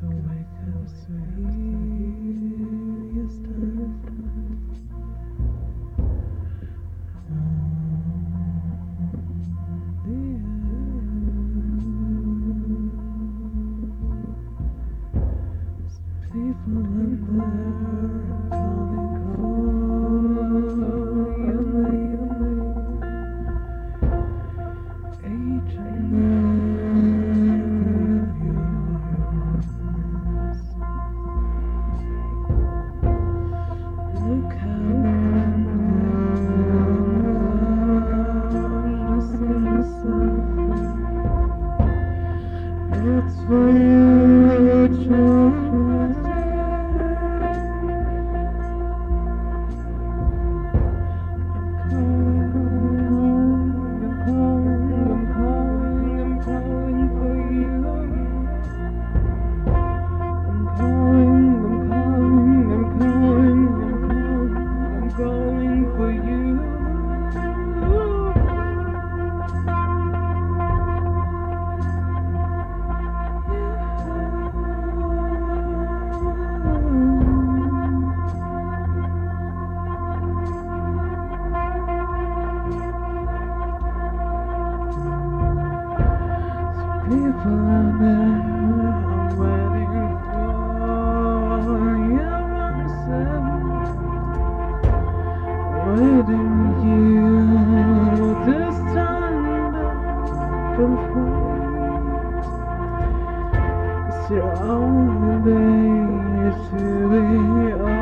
so wake up, sweet. your own way to be.